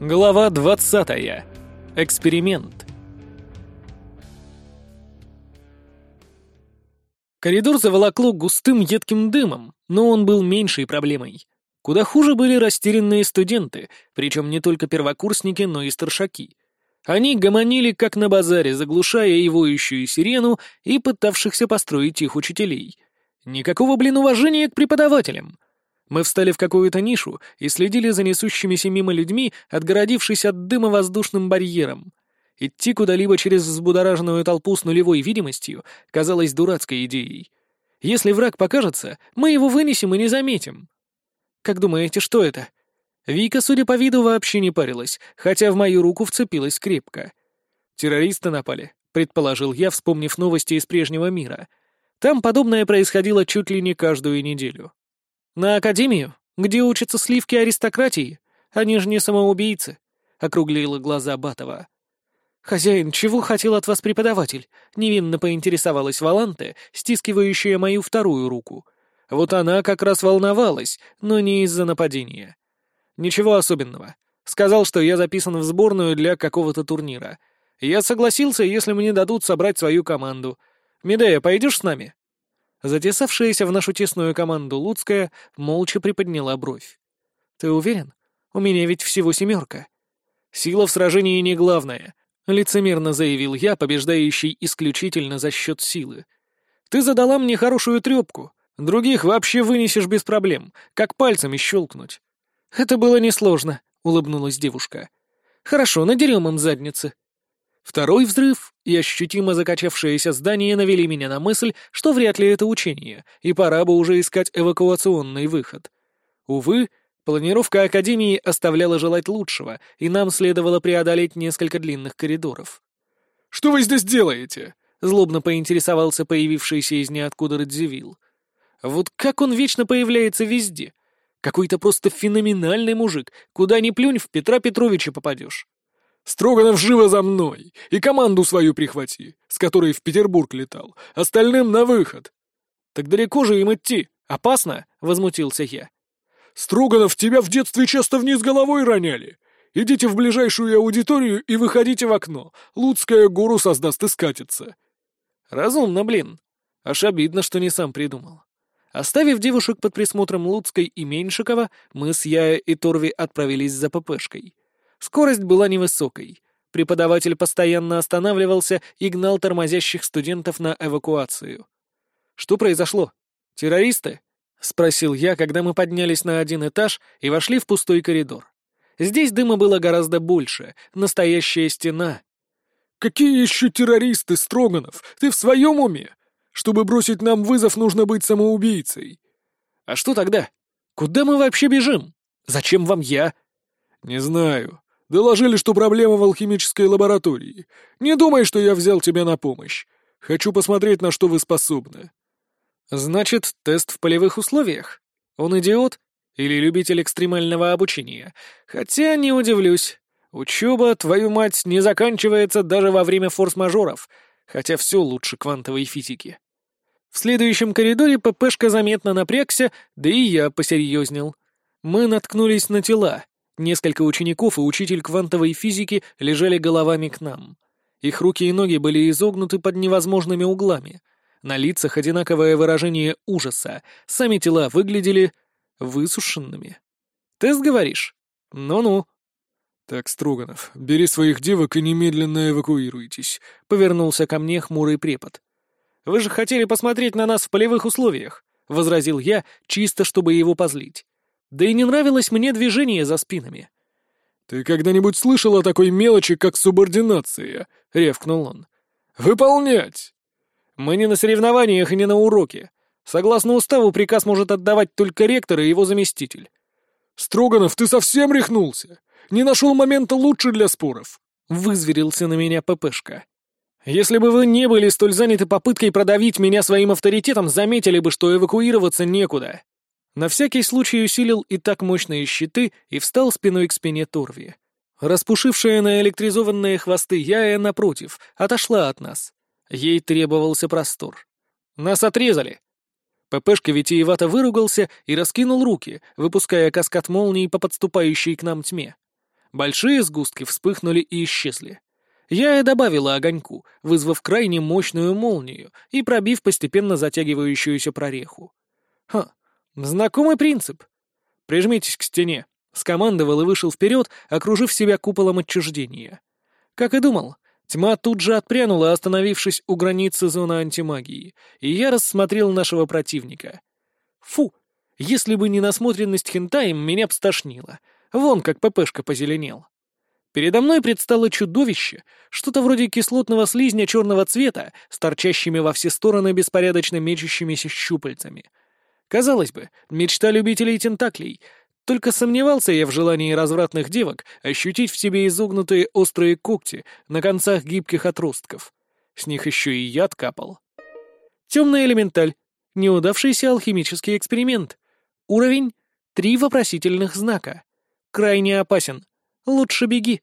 Глава 20. Эксперимент. Коридор заволокло густым едким дымом, но он был меньшей проблемой. Куда хуже были растерянные студенты, причем не только первокурсники, но и старшаки. Они гомонили, как на базаре, заглушая и воющую сирену, и пытавшихся построить их учителей. Никакого, блин, уважения к преподавателям — мы встали в какую-то нишу и следили за несущимися мимо людьми, отгородившись от дыма воздушным барьером. Идти куда-либо через взбудораженную толпу с нулевой видимостью казалось дурацкой идеей. Если враг покажется, мы его вынесем и не заметим. Как думаете, что это? Вика, судя по виду, вообще не парилась, хотя в мою руку вцепилась крепко. Террористы напали, предположил я, вспомнив новости из прежнего мира. Там подобное происходило чуть ли не каждую неделю. «На академию, где учатся сливки аристократии. Они же не самоубийцы», — округлила глаза Батова. «Хозяин, чего хотел от вас преподаватель?» — невинно поинтересовалась Валанте, стискивающая мою вторую руку. Вот она как раз волновалась, но не из-за нападения. «Ничего особенного. Сказал, что я записан в сборную для какого-то турнира. Я согласился, если мне дадут собрать свою команду. Медея, пойдешь с нами?» Затесавшаяся в нашу тесную команду Луцкая молча приподняла бровь. «Ты уверен? У меня ведь всего семерка». «Сила в сражении не главное», — лицемерно заявил я, побеждающий исключительно за счет силы. «Ты задала мне хорошую трепку. Других вообще вынесешь без проблем, как пальцами щелкнуть». «Это было несложно», — улыбнулась девушка. «Хорошо, надерем им задницы». Второй взрыв и ощутимо закачавшееся здание навели меня на мысль, что вряд ли это учение, и пора бы уже искать эвакуационный выход. Увы, планировка Академии оставляла желать лучшего, и нам следовало преодолеть несколько длинных коридоров. «Что вы здесь делаете?» — злобно поинтересовался появившийся из ниоткуда Радзивилл. «Вот как он вечно появляется везде? Какой-то просто феноменальный мужик. Куда ни плюнь, в Петра Петровича попадешь». Строганов живо за мной! И команду свою прихвати, с которой в Петербург летал. Остальным на выход!» «Так далеко же им идти? Опасно?» — возмутился я. «Строганов, тебя в детстве часто вниз головой роняли. Идите в ближайшую аудиторию и выходите в окно. Луцкая гору создаст и скатится». «Разумно, блин. Аж обидно, что не сам придумал». Оставив девушек под присмотром Луцкой и Меньшикова, мы с Яя и Торви отправились за ППшкой. Скорость была невысокой. Преподаватель постоянно останавливался и гнал тормозящих студентов на эвакуацию. «Что произошло? Террористы?» — спросил я, когда мы поднялись на один этаж и вошли в пустой коридор. Здесь дыма было гораздо больше, настоящая стена. «Какие еще террористы, Строганов? Ты в своем уме? Чтобы бросить нам вызов, нужно быть самоубийцей». «А что тогда? Куда мы вообще бежим? Зачем вам я?» «Не знаю. Доложили, что проблема в алхимической лаборатории. Не думай, что я взял тебя на помощь. Хочу посмотреть, на что вы способны». «Значит, тест в полевых условиях? Он идиот? Или любитель экстремального обучения? Хотя не удивлюсь. Учеба, твою мать, не заканчивается даже во время форс-мажоров, хотя все лучше квантовой физики». В следующем коридоре ППшка заметно напрягся, да и я посерьезнел. Мы наткнулись на тела. Несколько учеников и учитель квантовой физики лежали головами к нам. Их руки и ноги были изогнуты под невозможными углами. На лицах одинаковое выражение ужаса. Сами тела выглядели высушенными. «Тест, говоришь? Ну-ну». «Так, Строганов, бери своих девок и немедленно эвакуируйтесь», — повернулся ко мне хмурый препод. «Вы же хотели посмотреть на нас в полевых условиях», — возразил я, чисто чтобы его позлить. Да и не нравилось мне движение за спинами. «Ты когда-нибудь слышал о такой мелочи, как субординация?» — ревкнул он. «Выполнять!» «Мы не на соревнованиях и не на уроке. Согласно уставу, приказ может отдавать только ректор и его заместитель». «Строганов, ты совсем рехнулся? Не нашел момента лучше для споров?» — вызверился на меня ППшка. «Если бы вы не были столь заняты попыткой продавить меня своим авторитетом, заметили бы, что эвакуироваться некуда. На всякий случай усилил и так мощные щиты и встал спиной к спине Торви. Распушившая на электризованные хвосты Яя, напротив, отошла от нас. Ей требовался простор. «Нас отрезали!» ППшка витиевато выругался и раскинул руки, выпуская каскад молний по подступающей к нам тьме. Большие сгустки вспыхнули и исчезли. Я добавила огоньку, вызвав крайне мощную молнию и пробив постепенно затягивающуюся прореху. Ха, знакомый принцип. Прижмитесь к стене. Скомандовал и вышел вперед, окружив себя куполом отчуждения. Как и думал, тьма тут же отпрянула, остановившись у границы зоны антимагии, и я рассмотрел нашего противника. Фу, если бы не насмотренность хентаем, меня б стошнило. Вон как ППшка позеленел. Передо мной предстало чудовище, что-то вроде кислотного слизня черного цвета, с торчащими во все стороны беспорядочно мечущимися щупальцами. Казалось бы, мечта любителей тентаклей, только сомневался я в желании развратных девок ощутить в себе изогнутые острые когти на концах гибких отростков. С них еще и яд капал. Темный элементаль. Неудавшийся алхимический эксперимент. Уровень — три вопросительных знака. Крайне опасен. Лучше беги.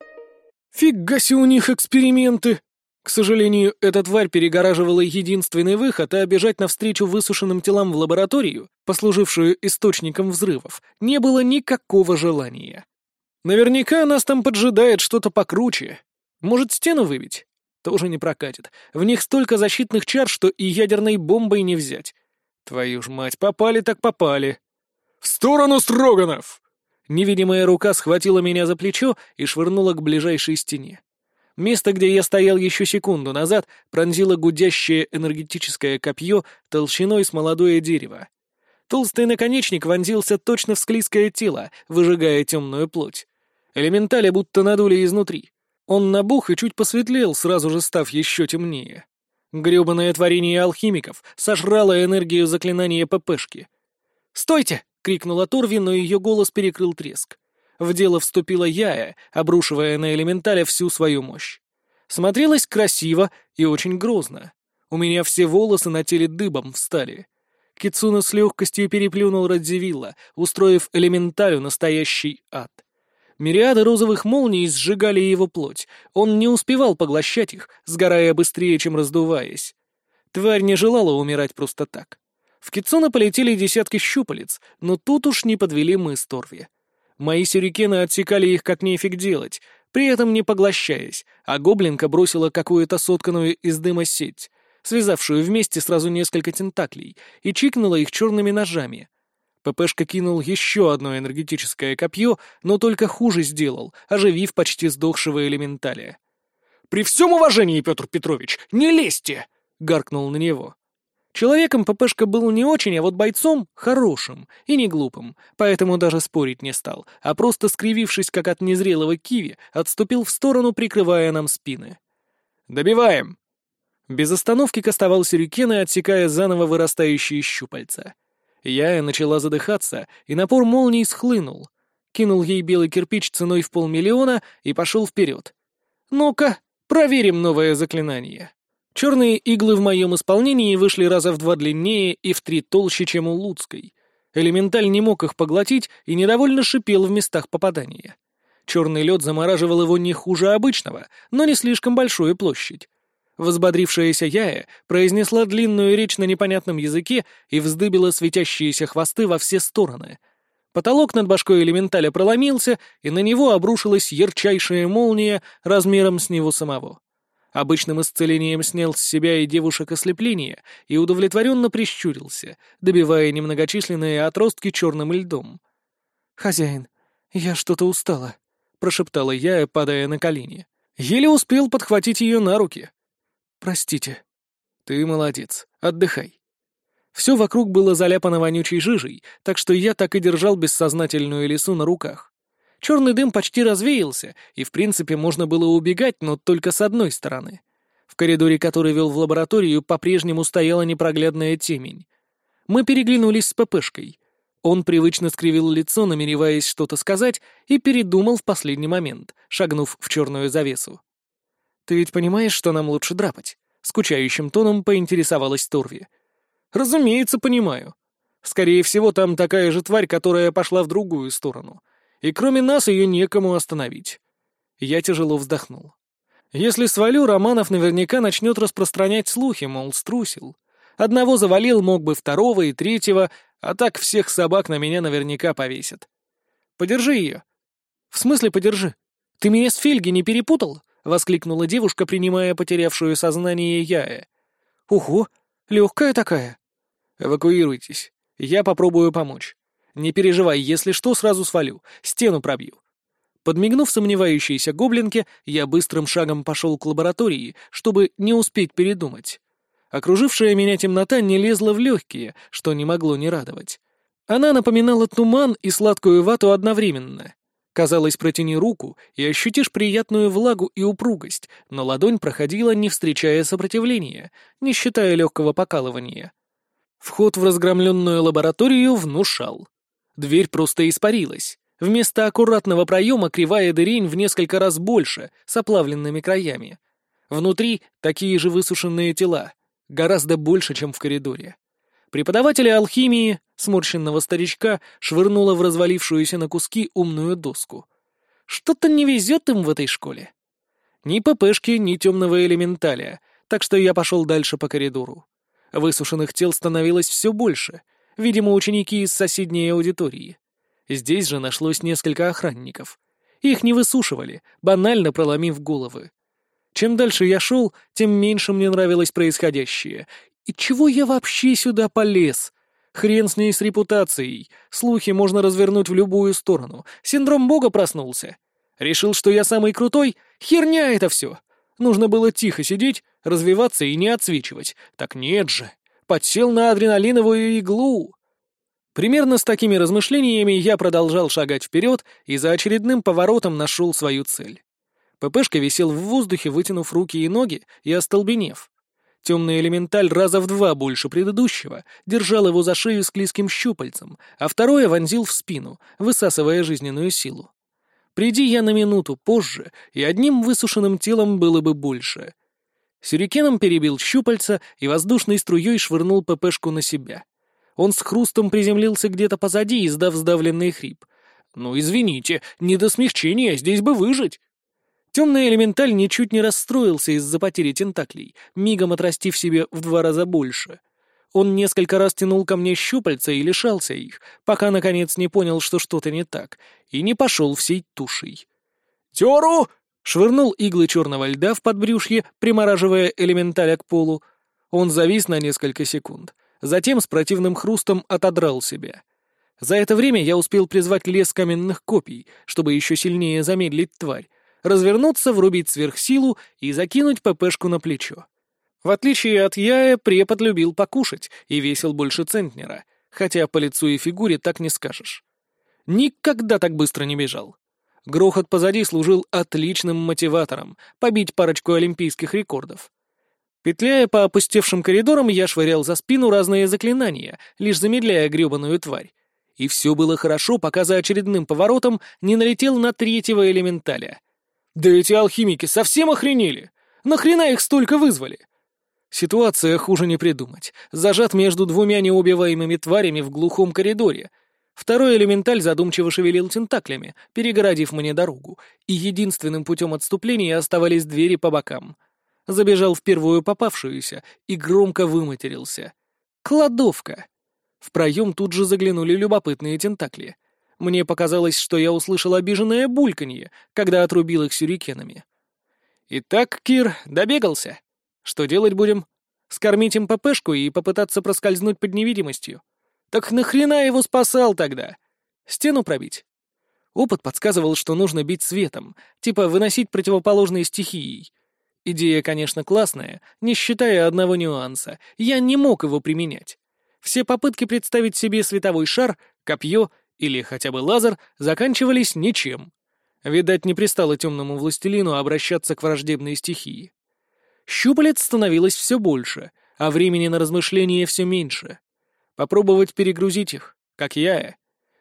Фига себе у них эксперименты. К сожалению, эта тварь перегораживала единственный выход, а бежать навстречу высушенным телам в лабораторию, послужившую источником взрывов, не было никакого желания. Наверняка нас там поджидает что-то покруче. Может, стену выбить? Тоже не прокатит. В них столько защитных чар, что и ядерной бомбой не взять. Твою ж мать, попали так попали. «В сторону Строганов!» Невидимая рука схватила меня за плечо и швырнула к ближайшей стене. Место, где я стоял еще секунду назад, пронзило гудящее энергетическое копье толщиной с молодое дерево. Толстый наконечник вонзился точно в склизкое тело, выжигая темную плоть. Элементали будто надули изнутри. Он набух и чуть посветлел, сразу же став еще темнее. Гребаное творение алхимиков сожрало энергию заклинания ППшки. «Стойте!» крикнула Торви, но ее голос перекрыл треск. В дело вступила Яя, обрушивая на элементаля всю свою мощь. Смотрелась красиво и очень грозно. У меня все волосы на теле дыбом встали. Кицуна с легкостью переплюнул Радзивилла, устроив элементалю настоящий ад. Мириады розовых молний сжигали его плоть. Он не успевал поглощать их, сгорая быстрее, чем раздуваясь. Тварь не желала умирать просто так. В Китсона полетели десятки щупалец, но тут уж не подвели мы с Торви. Мои сюрикены отсекали их как нефиг делать, при этом не поглощаясь, а гоблинка бросила какую-то сотканную из дыма сеть, связавшую вместе сразу несколько тентаклей, и чикнула их черными ножами. ППшка кинул еще одно энергетическое копье, но только хуже сделал, оживив почти сдохшего элементаля. «При всем уважении, Петр Петрович, не лезьте!» — гаркнул на него. Человеком ППшка был не очень, а вот бойцом — хорошим и не глупым, поэтому даже спорить не стал, а просто скривившись, как от незрелого киви, отступил в сторону, прикрывая нам спины. «Добиваем!» Без остановки кастовал сюрикены, отсекая заново вырастающие щупальца. Я начала задыхаться, и напор молнии схлынул. Кинул ей белый кирпич ценой в полмиллиона и пошел вперед. «Ну-ка, проверим новое заклинание». Черные иглы в моем исполнении вышли раза в два длиннее и в три толще, чем у Луцкой. Элементаль не мог их поглотить и недовольно шипел в местах попадания. Черный лед замораживал его не хуже обычного, но не слишком большую площадь. Возбодрившаяся Яя произнесла длинную речь на непонятном языке и вздыбила светящиеся хвосты во все стороны. Потолок над башкой элементаля проломился, и на него обрушилась ярчайшая молния размером с него самого. Обычным исцелением снял с себя и девушек ослепление и удовлетворенно прищурился, добивая немногочисленные отростки черным льдом. «Хозяин, я что-то устала», — прошептала я, падая на колени. Еле успел подхватить ее на руки. «Простите». «Ты молодец. Отдыхай». Все вокруг было заляпано вонючей жижей, так что я так и держал бессознательную лису на руках. Черный дым почти развеялся, и в принципе можно было убегать, но только с одной стороны. В коридоре, который вел в лабораторию, по-прежнему стояла непроглядная темень. Мы переглянулись с ППшкой. Он привычно скривил лицо, намереваясь что-то сказать, и передумал в последний момент, шагнув в черную завесу. «Ты ведь понимаешь, что нам лучше драпать?» — скучающим тоном поинтересовалась Торви. «Разумеется, понимаю. Скорее всего, там такая же тварь, которая пошла в другую сторону и кроме нас ее некому остановить. Я тяжело вздохнул. Если свалю, Романов наверняка начнет распространять слухи, мол, струсил. Одного завалил, мог бы второго и третьего, а так всех собак на меня наверняка повесят. Подержи ее. В смысле подержи? «Ты меня с Фельги не перепутал?» — воскликнула девушка, принимая потерявшую сознание Яя. «Ого, легкая такая!» «Эвакуируйтесь. Я попробую помочь. Не переживай, если что, сразу свалю, стену пробью». Подмигнув сомневающейся гоблинке, я быстрым шагом пошел к лаборатории, чтобы не успеть передумать. Окружившая меня темнота не лезла в легкие, что не могло не радовать. Она напоминала туман и сладкую вату одновременно. Казалось, протяни руку и ощутишь приятную влагу и упругость, но ладонь проходила, не встречая сопротивления, не считая легкого покалывания. Вход в разгромленную лабораторию внушал. Дверь просто испарилась. Вместо аккуратного проема кривая дырень в несколько раз больше, с оплавленными краями. Внутри такие же высушенные тела, гораздо больше, чем в коридоре. Преподавателя алхимии, сморщенного старичка, швырнула в развалившуюся на куски умную доску. Что-то не везет им в этой школе. Ни ППшки, ни темного элементаля, так что я пошел дальше по коридору. Высушенных тел становилось все больше, видимо, ученики из соседней аудитории. Здесь же нашлось несколько охранников. Их не высушивали, банально проломив головы. Чем дальше я шел, тем меньше мне нравилось происходящее, и чего я вообще сюда полез? Хрен с ней с репутацией. Слухи можно развернуть в любую сторону. Синдром бога проснулся. Решил, что я самый крутой? Херня это все. Нужно было тихо сидеть, развиваться и не отсвечивать. Так нет же. Подсел на адреналиновую иглу. Примерно с такими размышлениями я продолжал шагать вперед и за очередным поворотом нашел свою цель. ППшка висел в воздухе, вытянув руки и ноги и остолбенев. Темный элементаль раза в два больше предыдущего держал его за шею с клизким щупальцем, а второе вонзил в спину, высасывая жизненную силу. Приди я на минуту позже, и одним высушенным телом было бы больше. Сюрикеном перебил щупальца и воздушной струей швырнул ППшку на себя. Он с хрустом приземлился где-то позади, издав сдавленный хрип. «Ну, извините, не до смягчения, здесь бы выжить!» Темный элементаль ничуть не расстроился из-за потери тентаклей, мигом отрастив себе в два раза больше. Он несколько раз тянул ко мне щупальца и лишался их, пока, наконец, не понял, что что-то не так, и не пошел всей тушей. «Теру!» — швырнул иглы черного льда в подбрюшье, примораживая элементаля к полу. Он завис на несколько секунд, затем с противным хрустом отодрал себя. За это время я успел призвать лес каменных копий, чтобы еще сильнее замедлить тварь, развернуться, врубить сверхсилу и закинуть ППшку на плечо. В отличие от Яя, препод любил покушать и весил больше центнера, хотя по лицу и фигуре так не скажешь. Никогда так быстро не бежал. Грохот позади служил отличным мотиватором побить парочку олимпийских рекордов. Петляя по опустевшим коридорам, я швырял за спину разные заклинания, лишь замедляя гребаную тварь. И все было хорошо, пока за очередным поворотом не налетел на третьего элементаля. Да эти алхимики совсем охренели! Нахрена их столько вызвали? Ситуация хуже не придумать. Зажат между двумя неубиваемыми тварями в глухом коридоре. Второй элементаль задумчиво шевелил тентаклями, перегородив мне дорогу, и единственным путем отступления оставались двери по бокам. Забежал в первую попавшуюся и громко выматерился. «Кладовка!» В проем тут же заглянули любопытные тентакли — мне показалось, что я услышал обиженное бульканье, когда отрубил их сюрикенами. «Итак, Кир, добегался. Что делать будем? Скормить им ППшку и попытаться проскользнуть под невидимостью? Так нахрена его спасал тогда? Стену пробить?» Опыт подсказывал, что нужно бить светом, типа выносить противоположные стихией. Идея, конечно, классная, не считая одного нюанса. Я не мог его применять. Все попытки представить себе световой шар, копье или хотя бы лазер заканчивались ничем. Видать, не пристало темному властелину обращаться к враждебной стихии. Щупалец становилось все больше, а времени на размышления все меньше. Попробовать перегрузить их, как я.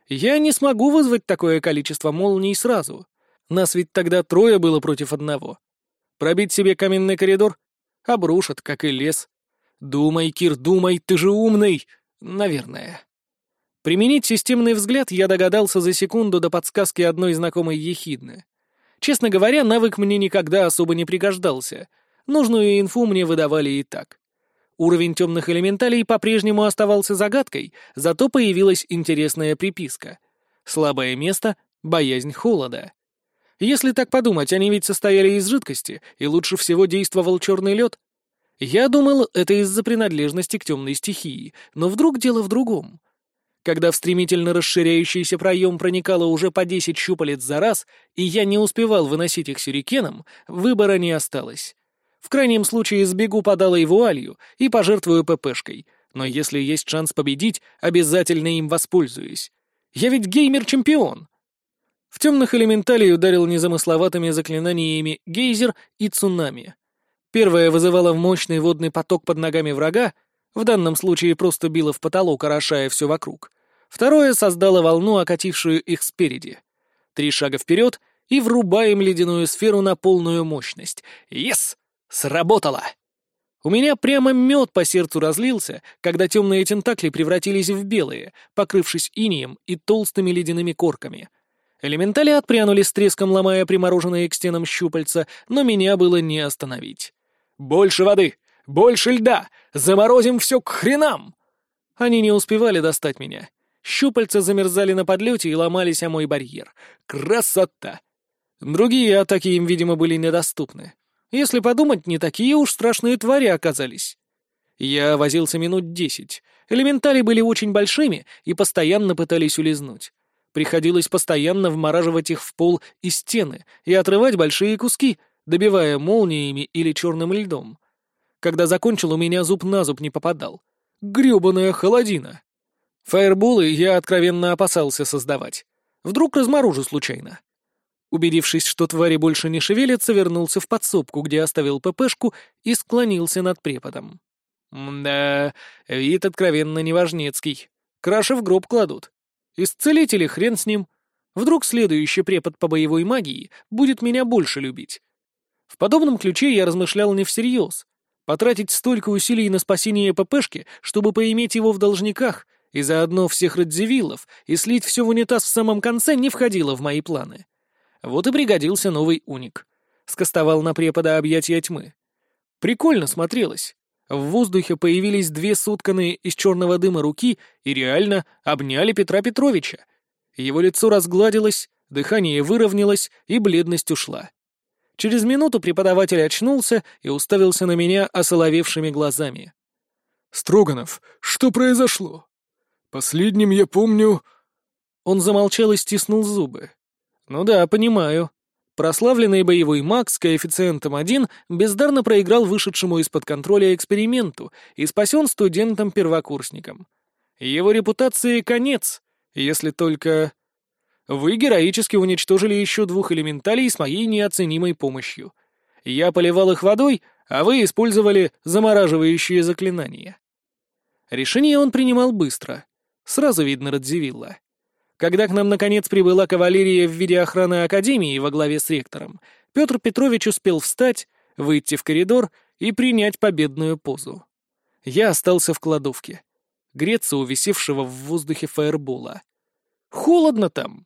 Я не смогу вызвать такое количество молний сразу. Нас ведь тогда трое было против одного. Пробить себе каменный коридор? Обрушат, как и лес. Думай, Кир, думай, ты же умный. Наверное. Применить системный взгляд я догадался за секунду до подсказки одной знакомой ехидны. Честно говоря, навык мне никогда особо не пригождался. Нужную инфу мне выдавали и так. Уровень темных элементалей по-прежнему оставался загадкой, зато появилась интересная приписка. Слабое место — боязнь холода. Если так подумать, они ведь состояли из жидкости, и лучше всего действовал черный лед. Я думал, это из-за принадлежности к темной стихии, но вдруг дело в другом. Когда в стремительно расширяющийся проем проникало уже по десять щупалец за раз, и я не успевал выносить их сюрикеном, выбора не осталось. В крайнем случае сбегу под алой вуалью и пожертвую ППшкой, но если есть шанс победить, обязательно им воспользуюсь. Я ведь геймер-чемпион. В темных элементалей ударил незамысловатыми заклинаниями гейзер и цунами. Первое вызывало мощный водный поток под ногами врага, в данном случае просто било в потолок, орошая все вокруг. Второе создало волну, окатившую их спереди. Три шага вперед и врубаем ледяную сферу на полную мощность. Yes! Сработало! У меня прямо мед по сердцу разлился, когда темные тентакли превратились в белые, покрывшись инием и толстыми ледяными корками. Элементали отпрянули с треском, ломая примороженные к стенам щупальца, но меня было не остановить. «Больше воды! Больше льда! Заморозим все к хренам!» Они не успевали достать меня. Щупальца замерзали на подлете и ломались о мой барьер. Красота! Другие атаки им, видимо, были недоступны. Если подумать, не такие уж страшные твари оказались. Я возился минут десять. Элементали были очень большими и постоянно пытались улизнуть. Приходилось постоянно вмораживать их в пол и стены и отрывать большие куски, добивая молниями или черным льдом. Когда закончил, у меня зуб на зуб не попадал. Грёбаная холодина. Фаерболы я откровенно опасался создавать. Вдруг разморожу случайно. Убедившись, что твари больше не шевелятся, вернулся в подсобку, где оставил ППшку и склонился над преподом. Да, вид откровенно неважнецкий. Краши в гроб кладут. Исцелители хрен с ним. Вдруг следующий препод по боевой магии будет меня больше любить. В подобном ключе я размышлял не всерьез. Потратить столько усилий на спасение ППшки, чтобы поиметь его в должниках, и заодно всех радзивиллов, и слить все в унитаз в самом конце, не входило в мои планы. Вот и пригодился новый уник. Скостовал на препода объятия тьмы. Прикольно смотрелось. В воздухе появились две сотканные из черного дыма руки и реально обняли Петра Петровича. Его лицо разгладилось, дыхание выровнялось и бледность ушла. Через минуту преподаватель очнулся и уставился на меня осоловевшими глазами. «Строганов, что произошло? Последним я помню...» Он замолчал и стиснул зубы. Ну да, понимаю. Прославленный боевой маг с коэффициентом 1 бездарно проиграл вышедшему из-под контроля эксперименту и спасен студентам-первокурсникам. Его репутации конец, если только... Вы героически уничтожили еще двух элементалей с моей неоценимой помощью. Я поливал их водой, а вы использовали замораживающие заклинания. Решение он принимал быстро. Сразу видно Радзивилла. Когда к нам наконец прибыла кавалерия в виде охраны Академии во главе с ректором, Петр Петрович успел встать, выйти в коридор и принять победную позу. Я остался в кладовке, греться у висевшего в воздухе фаербола. Холодно там.